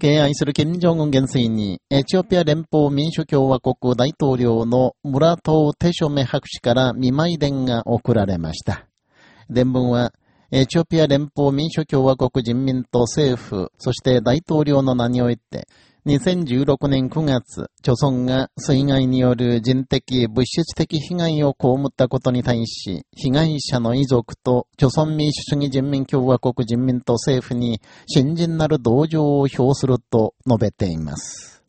敬愛する金正恩元帥に、エチオピア連邦民主共和国大統領のムラト・テショメ博士から見舞い伝が贈られました。伝文は、エチオピア連邦民主共和国人民と政府、そして大統領の名において、2016年9月、著村が水害による人的、物質的被害を被ったことに対し、被害者の遺族と、著村民主主義人民共和国人民と政府に、新人なる同情を表すると述べています。